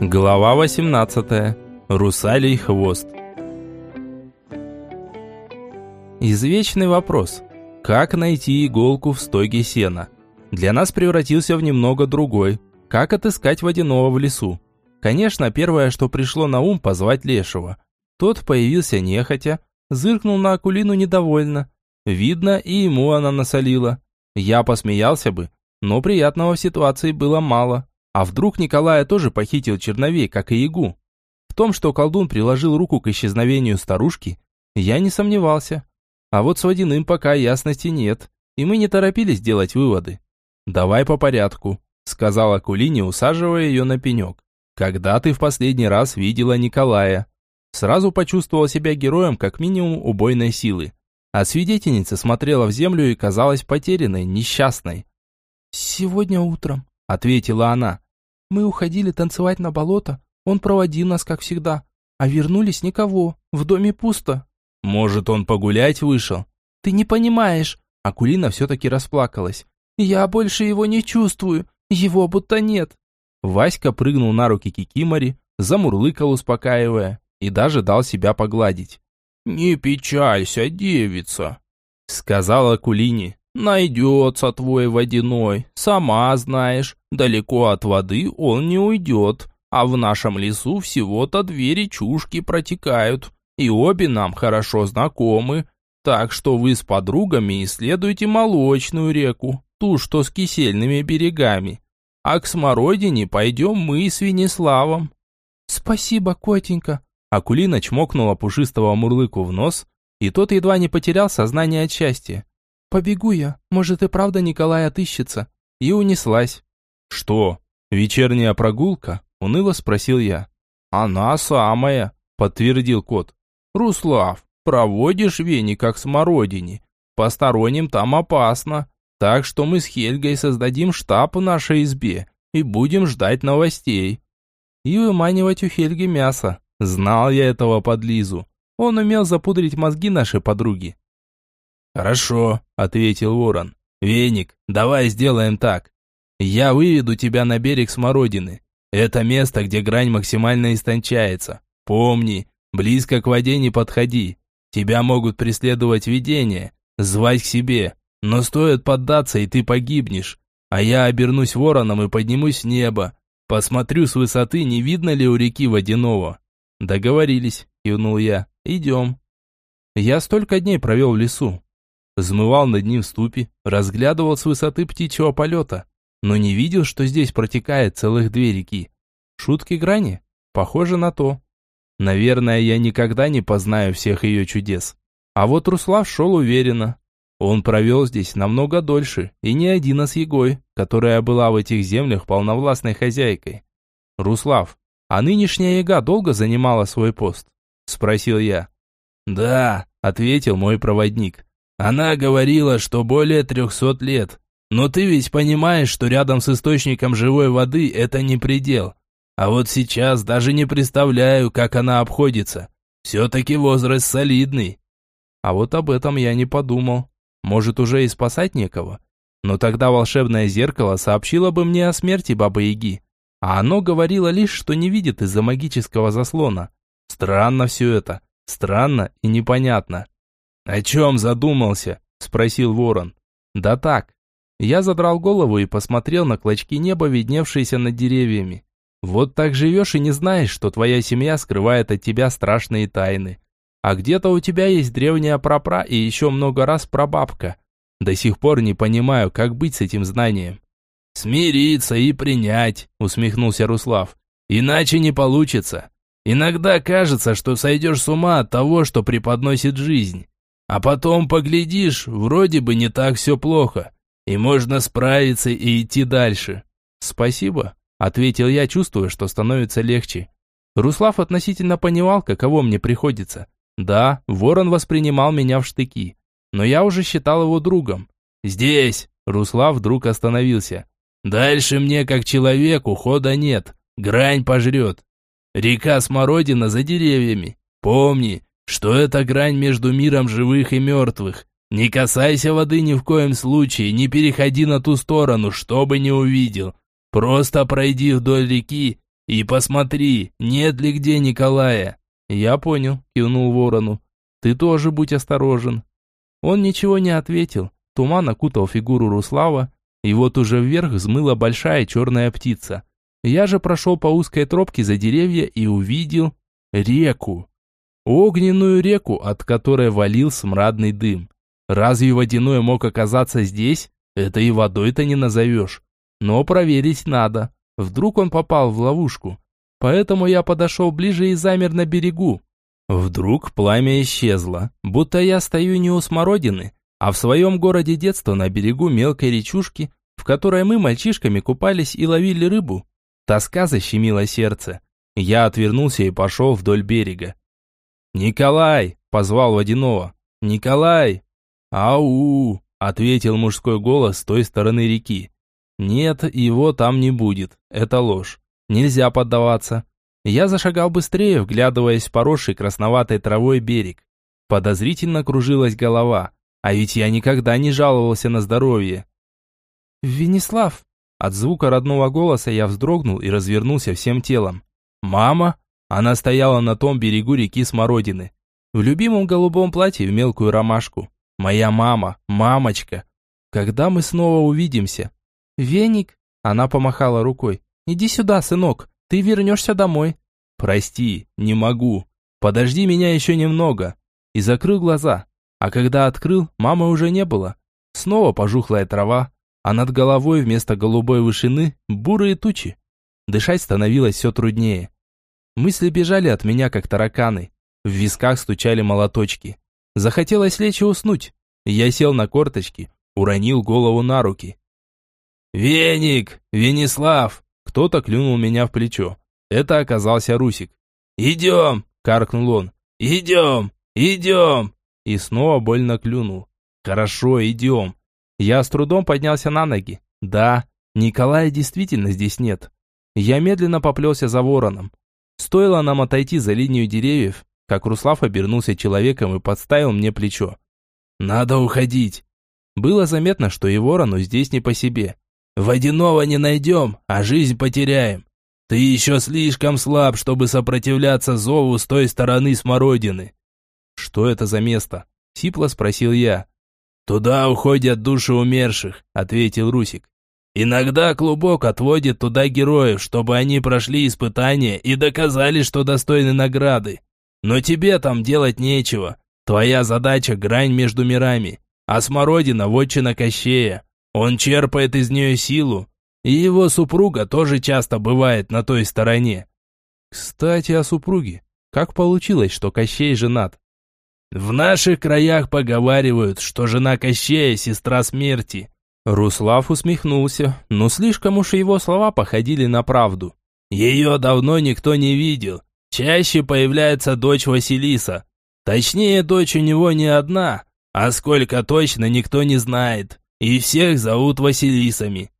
Глава 18. Русалий хвост. Извечный вопрос. Как найти иголку в стоге сена? Для нас превратился в немного другой. Как отыскать водяного в лесу? Конечно, первое, что пришло на ум, позвать Лешего. Тот появился нехотя, зыркнул на Акулину недовольно. Видно, и ему она насолила. Я посмеялся бы, но приятного в ситуации было мало. А вдруг Николая тоже похитил черновей, как и Ягу? В том, что колдун приложил руку к исчезновению старушки, я не сомневался. А вот с водяным пока ясности нет, и мы не торопились делать выводы. «Давай по порядку», — сказала Кулине, усаживая ее на пенек. «Когда ты в последний раз видела Николая?» Сразу почувствовал себя героем как минимум убойной силы. А свидетельница смотрела в землю и казалась потерянной, несчастной. «Сегодня утром», ответила она. Мы уходили танцевать на болото, он проводил нас, как всегда. А вернулись никого, в доме пусто. Может, он погулять вышел? Ты не понимаешь. Акулина все-таки расплакалась. Я больше его не чувствую, его будто нет. Васька прыгнул на руки Кикимори, замурлыкал, успокаивая, и даже дал себя погладить. «Не печалься, девица», — сказала Акулине. Найдется твой водяной, сама знаешь, далеко от воды он не уйдет, а в нашем лесу всего-то две речушки протекают, и обе нам хорошо знакомы, так что вы с подругами исследуйте молочную реку, ту, что с кисельными берегами, а к Смородине пойдем мы с Венеславом». «Спасибо, котенька», Акулина чмокнула пушистого мурлыку в нос, и тот едва не потерял сознание от счастья. «Побегу я, может и правда Николай отыщется». И унеслась. «Что, вечерняя прогулка?» – уныло спросил я. «Она самая», – подтвердил кот. «Руслав, проводишь вени как смородине. Посторонним там опасно, так что мы с Хельгой создадим штаб в нашей избе и будем ждать новостей». И выманивать у Хельги мясо. Знал я этого подлизу. Он умел запудрить мозги нашей подруги. «Хорошо», — ответил ворон. «Веник, давай сделаем так. Я выведу тебя на берег Смородины. Это место, где грань максимально истончается. Помни, близко к воде не подходи. Тебя могут преследовать видения, звать к себе. Но стоит поддаться, и ты погибнешь. А я обернусь вороном и поднимусь в небо. Посмотрю с высоты, не видно ли у реки водяного». «Договорились», — кивнул я. «Идем». Я столько дней провел в лесу, Взмывал над ним ступе, разглядывал с высоты птичьего полета, но не видел, что здесь протекает целых две реки. Шутки грани? Похоже на то. Наверное, я никогда не познаю всех ее чудес. А вот Руслав шел уверенно. Он провел здесь намного дольше, и не один, а с Егой, которая была в этих землях полновластной хозяйкой. «Руслав, а нынешняя Яга долго занимала свой пост?» – спросил я. «Да», – ответил мой проводник. Она говорила, что более трехсот лет. Но ты ведь понимаешь, что рядом с источником живой воды это не предел. А вот сейчас даже не представляю, как она обходится. Все-таки возраст солидный. А вот об этом я не подумал. Может, уже и спасать некого? Но тогда волшебное зеркало сообщило бы мне о смерти Бабы-Яги. А оно говорило лишь, что не видит из-за магического заслона. Странно все это. Странно и непонятно. «О чем задумался?» – спросил ворон. «Да так». Я задрал голову и посмотрел на клочки неба, видневшиеся над деревьями. Вот так живешь и не знаешь, что твоя семья скрывает от тебя страшные тайны. А где-то у тебя есть древняя прапра и еще много раз прабабка. До сих пор не понимаю, как быть с этим знанием. «Смириться и принять», — усмехнулся Руслав. «Иначе не получится. Иногда кажется, что сойдешь с ума от того, что преподносит жизнь. А потом поглядишь, вроде бы не так все плохо, и можно справиться и идти дальше. Спасибо, ответил я, чувствуя, что становится легче. Руслав относительно понимал, каково мне приходится. Да, ворон воспринимал меня в штыки, но я уже считал его другом. «Здесь!» Руслав вдруг остановился. «Дальше мне, как человеку, хода нет. Грань пожрет. Река Смородина за деревьями. Помни, что это грань между миром живых и мертвых. Не касайся воды ни в коем случае, не переходи на ту сторону, что бы ни увидел. Просто пройди вдоль реки И посмотри, нет ли где Николая. Я понял, кивнул ворону. Ты тоже будь осторожен. Он ничего не ответил. Туман окутал фигуру Руслава, и вот уже вверх взмыла большая черная птица. Я же прошел по узкой тропке за деревья и увидел реку. Огненную реку, от которой валил смрадный дым. Разве водяной мог оказаться здесь? Это и водой-то не назовешь. Но проверить надо. Вдруг он попал в ловушку. Поэтому я подошел ближе и замер на берегу. Вдруг пламя исчезло, будто я стою не у смородины, а в своем городе детства на берегу мелкой речушки, в которой мы мальчишками купались и ловили рыбу. Тоска защемила сердце. Я отвернулся и пошел вдоль берега. «Николай!» – позвал водяного. «Николай!» «Ау!» – ответил мужской голос с той стороны реки. «Нет, его там не будет. Это ложь. Нельзя поддаваться. Я зашагал быстрее, вглядываясь в поросший красноватой травой берег. Подозрительно кружилась голова, а ведь я никогда не жаловался на здоровье. «Венеслав!» От звука родного голоса я вздрогнул и развернулся всем телом. «Мама?» Она стояла на том берегу реки Смородины. В любимом голубом платье в мелкую ромашку. Моя мама, мамочка. Когда мы снова увидимся? Веник? Она помахала рукой. Иди сюда, сынок. Ты вернешься домой. Прости, не могу. Подожди меня еще немного. И закрыл глаза. А когда открыл, мамы уже не было. Снова пожухлая трава, а над головой вместо голубой вышины бурые тучи. Дышать становилось все труднее. Мысли бежали от меня, как тараканы. В висках стучали молоточки. Захотелось лечь и уснуть. Я сел на корточки, уронил голову на руки. «Веник! Венеслав!» Кто-то клюнул меня в плечо. Это оказался Русик. «Идем!» – каркнул он. «Идем! Идем!» И снова больно клюнул. «Хорошо, идем!» Я с трудом поднялся на ноги. «Да, Николая действительно здесь нет». Я медленно поплелся за вороном. Стоило нам отойти за линию деревьев, как Руслав обернулся человеком и подставил мне плечо. «Надо уходить!» Было заметно, что и ворону здесь не по себе. Водяного не найдем, а жизнь потеряем. Ты еще слишком слаб, чтобы сопротивляться зову с той стороны смородины». «Что это за место?» – сипло спросил я. «Туда уходят души умерших», – ответил Русик. «Иногда клубок отводит туда героев, чтобы они прошли испытания и доказали, что достойны награды. Но тебе там делать нечего. Твоя задача – грань между мирами, а смородина – вотчина Кощея. Он черпает из нее силу, и его супруга тоже часто бывает на той стороне. Кстати, о супруге. Как получилось, что Кощей женат? В наших краях поговаривают, что жена Кощея – сестра смерти. Руслав усмехнулся, но слишком уж его слова походили на правду. Ее давно никто не видел. Чаще появляется дочь Василиса. Точнее, дочь у него не одна, а сколько точно никто не знает. И всех зовут Василисами.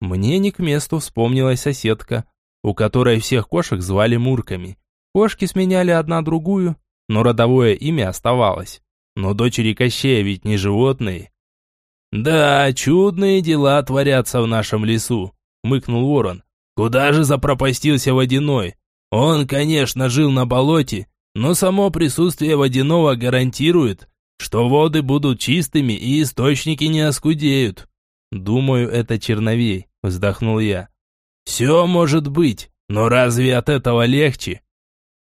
Мне не к месту вспомнилась соседка, у которой всех кошек звали Мурками. Кошки сменяли одна другую, но родовое имя оставалось. Но дочери Кощея ведь не животные. «Да, чудные дела творятся в нашем лесу», — мыкнул ворон. «Куда же запропастился водяной? Он, конечно, жил на болоте, но само присутствие водяного гарантирует, что воды будут чистыми и источники не оскудеют. Думаю, это черновей, вздохнул я. Все может быть, но разве от этого легче?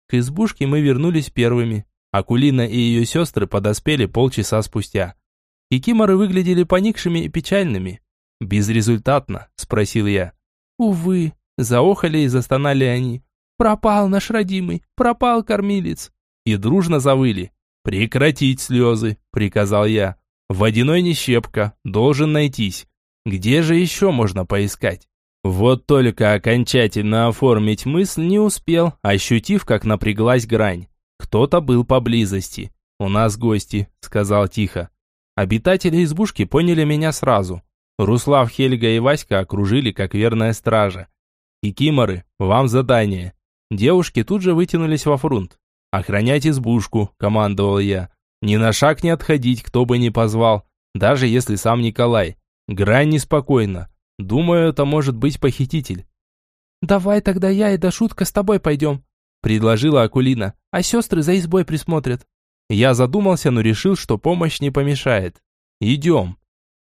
К избушке мы вернулись первыми. Акулина и ее сестры подоспели полчаса спустя. Кикиморы выглядели поникшими и печальными. «Безрезультатно?» – спросил я. «Увы», – заохали и застонали они. «Пропал наш родимый, пропал кормилец». И дружно завыли. «Прекратить слезы», — приказал я. «Водяной не щепка, должен найтись. Где же еще можно поискать?» Вот только окончательно оформить мысль не успел, ощутив, как напряглась грань. Кто-то был поблизости. «У нас гости», — сказал тихо. Обитатели избушки поняли меня сразу. Руслав, Хельга и Васька окружили, как верная стража. И киморы, вам задание. Девушки тут же вытянулись во фрунт. «Охранять избушку», – командовал я. «Ни на шаг не отходить, кто бы ни позвал, даже если сам Николай. Грань неспокойна. Думаю, это может быть похититель». «Давай тогда я и Дашутка с тобой пойдем», – предложила Акулина, «а сестры за избой присмотрят». Я задумался, но решил, что помощь не помешает. «Идем».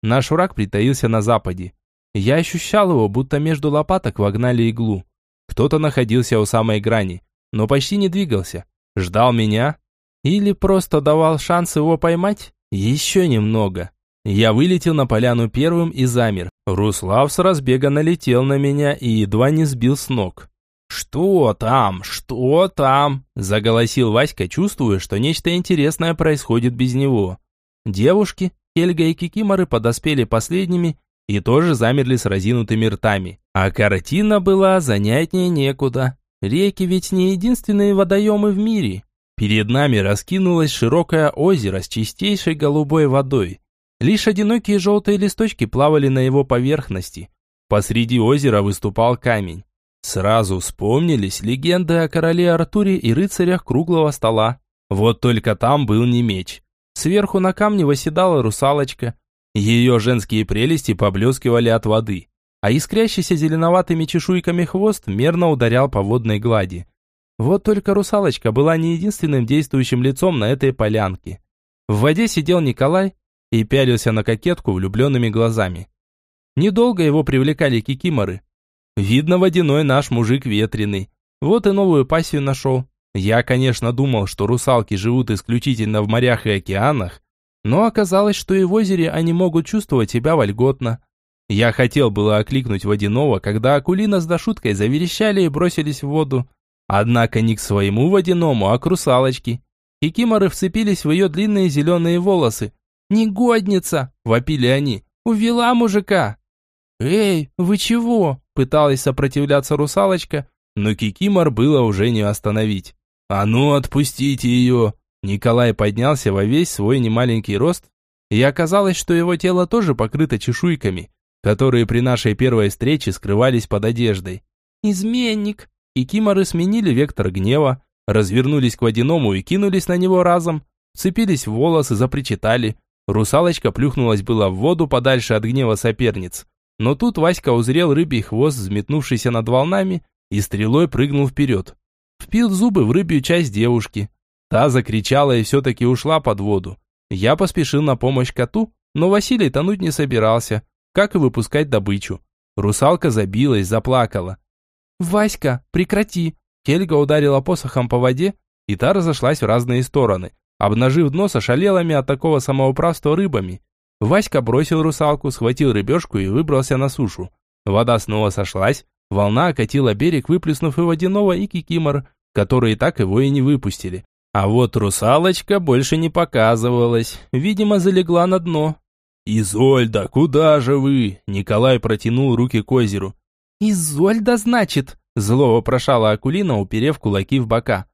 Наш враг притаился на западе. Я ощущал его, будто между лопаток вогнали иглу. Кто-то находился у самой грани, но почти не двигался. Ждал меня? Или просто давал шанс его поймать? Еще немного. Я вылетел на поляну первым и замер. Руслав с разбега налетел на меня и едва не сбил с ног. «Что там? Что там?» – заголосил Васька, чувствуя, что нечто интересное происходит без него. Девушки, Хельга и Кикиморы подоспели последними и тоже замерли с разинутыми ртами. А картина была занятнее некуда. Реки ведь не единственные водоемы в мире. Перед нами раскинулось широкое озеро с чистейшей голубой водой. Лишь одинокие желтые листочки плавали на его поверхности. Посреди озера выступал камень. Сразу вспомнились легенды о короле Артуре и рыцарях круглого стола. Вот только там был не меч. Сверху на камне восседала русалочка. Ее женские прелести поблескивали от воды, а искрящийся зеленоватыми чешуйками хвост мерно ударял по водной глади. Вот только русалочка была не единственным действующим лицом на этой полянке. В воде сидел Николай и пялился на кокетку влюбленными глазами. Недолго его привлекали кикиморы. Видно, водяной наш мужик ветреный. Вот и новую пассию нашел. Я, конечно, думал, что русалки живут исключительно в морях и океанах, но оказалось, что и в озере они могут чувствовать себя вольготно. Я хотел было окликнуть водяного, когда Акулина с Дашуткой заверещали и бросились в воду. Однако не к своему водяному, а к русалочке. Кикиморы вцепились в ее длинные зеленые волосы, «Негодница!» – вопили они. «Увела мужика!» «Эй, вы чего?» – пыталась сопротивляться русалочка, но Кикимор было уже не остановить. «А ну, отпустите ее!» Николай поднялся во весь свой немаленький рост, и оказалось, что его тело тоже покрыто чешуйками, которые при нашей первой встрече скрывались под одеждой. «Изменник!» Кикиморы сменили вектор гнева, развернулись к водяному и кинулись на него разом, цепились в волосы, запричитали. Русалочка плюхнулась была в воду подальше от гнева соперниц. Но тут Васька узрел рыбий хвост, взметнувшийся над волнами, и стрелой прыгнул вперед. Впил зубы в рыбью часть девушки. Та закричала и все-таки ушла под воду. Я поспешил на помощь коту, но Василий тонуть не собирался, как и выпускать добычу. Русалка забилась, заплакала. «Васька, прекрати!» Хельга ударила посохом по воде, и та разошлась в разные стороны обнажив дно с ошалелыми от такого самоуправства рыбами. Васька бросил русалку, схватил рыбешку и выбрался на сушу. Вода снова сошлась, волна окатила берег, выплеснув и водяного, и кикимор, которые так его и не выпустили. А вот русалочка больше не показывалась, видимо, залегла на дно. «Изольда, куда же вы?» Николай протянул руки к озеру. «Изольда, значит?» Зло вопрошала Акулина, уперев кулаки в бока.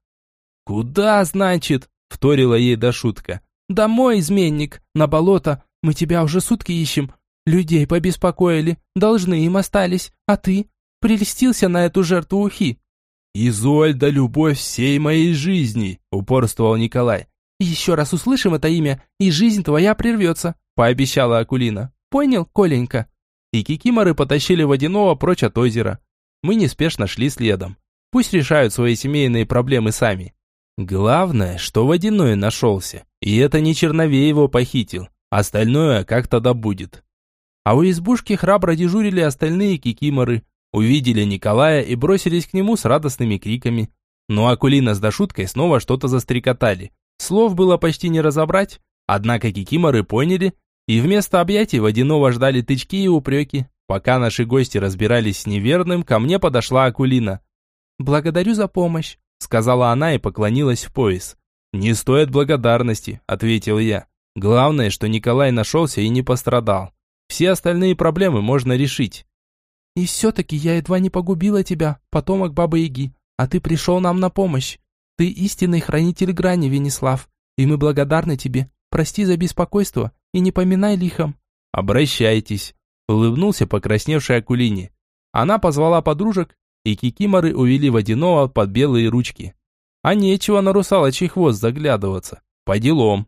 «Куда, значит?» Вторила ей до шутка. «Домой, изменник! На болото! Мы тебя уже сутки ищем! Людей побеспокоили, должны им остались, а ты? Прельстился на эту жертву ухи!» «Изольда, любовь всей моей жизни!» – упорствовал Николай. «Еще раз услышим это имя, и жизнь твоя прервется», – пообещала Акулина. «Понял, Коленька?» И кикиморы потащили водяного прочь от озера. Мы неспешно шли следом. Пусть решают свои семейные проблемы сами. Главное, что водяной нашелся, и это не Черновей его похитил, остальное как-то добудет. А у избушки храбро дежурили остальные кикиморы, увидели Николая и бросились к нему с радостными криками. Но Акулина с Дашуткой снова что-то застрекотали. Слов было почти не разобрать, однако кикиморы поняли, и вместо объятий водяного ждали тычки и упреки. Пока наши гости разбирались с неверным, ко мне подошла Акулина. «Благодарю за помощь сказала она и поклонилась в пояс. «Не стоит благодарности», – ответил я. «Главное, что Николай нашелся и не пострадал. Все остальные проблемы можно решить». «И все-таки я едва не погубила тебя, потомок Бабы-Яги, а ты пришел нам на помощь. Ты истинный хранитель грани, Венеслав, и мы благодарны тебе. Прости за беспокойство и не поминай лихом». «Обращайтесь», – улыбнулся покрасневший Акулине. Она позвала подружек, и кикиморы увели водяного под белые ручки. А нечего на русалочий хвост заглядываться. По делам.